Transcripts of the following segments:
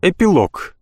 Эпилог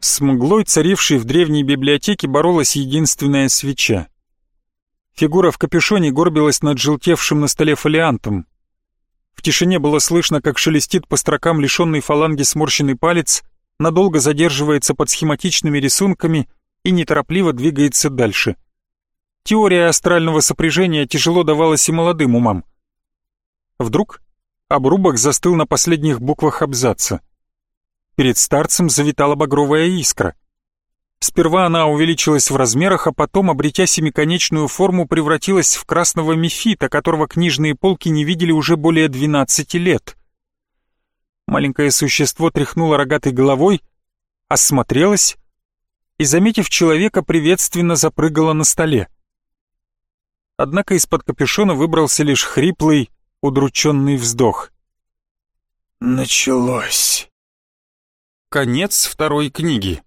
С мглой, царившей в древней библиотеке, боролась единственная свеча. Фигура в капюшоне горбилась над желтевшим на столе фолиантом. В тишине было слышно, как шелестит по строкам лишенный фаланги сморщенный палец, надолго задерживается под схематичными рисунками и неторопливо двигается дальше. Теория астрального сопряжения тяжело давалась и молодым умам. Вдруг обрубок застыл на последних буквах абзаца. Перед старцем завитала багровая искра. Сперва она увеличилась в размерах, а потом, обретя семиконечную форму, превратилась в красного мефита, которого книжные полки не видели уже более двенадцати лет. Маленькое существо тряхнуло рогатой головой, осмотрелось и, заметив человека, приветственно запрыгало на столе. Однако из-под капюшона выбрался лишь хриплый, удрученный вздох. «Началось!» Конец второй книги.